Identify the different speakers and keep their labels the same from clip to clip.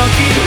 Speaker 1: monkey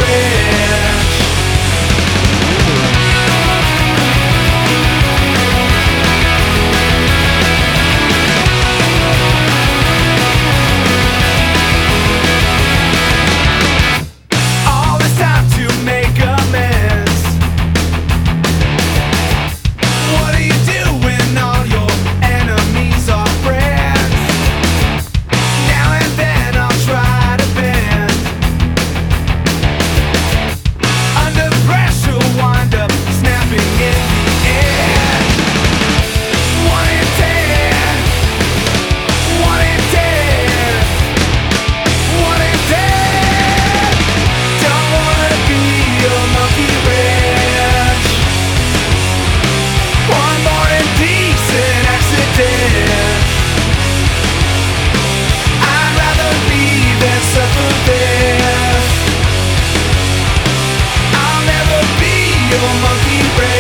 Speaker 1: your monkey brain.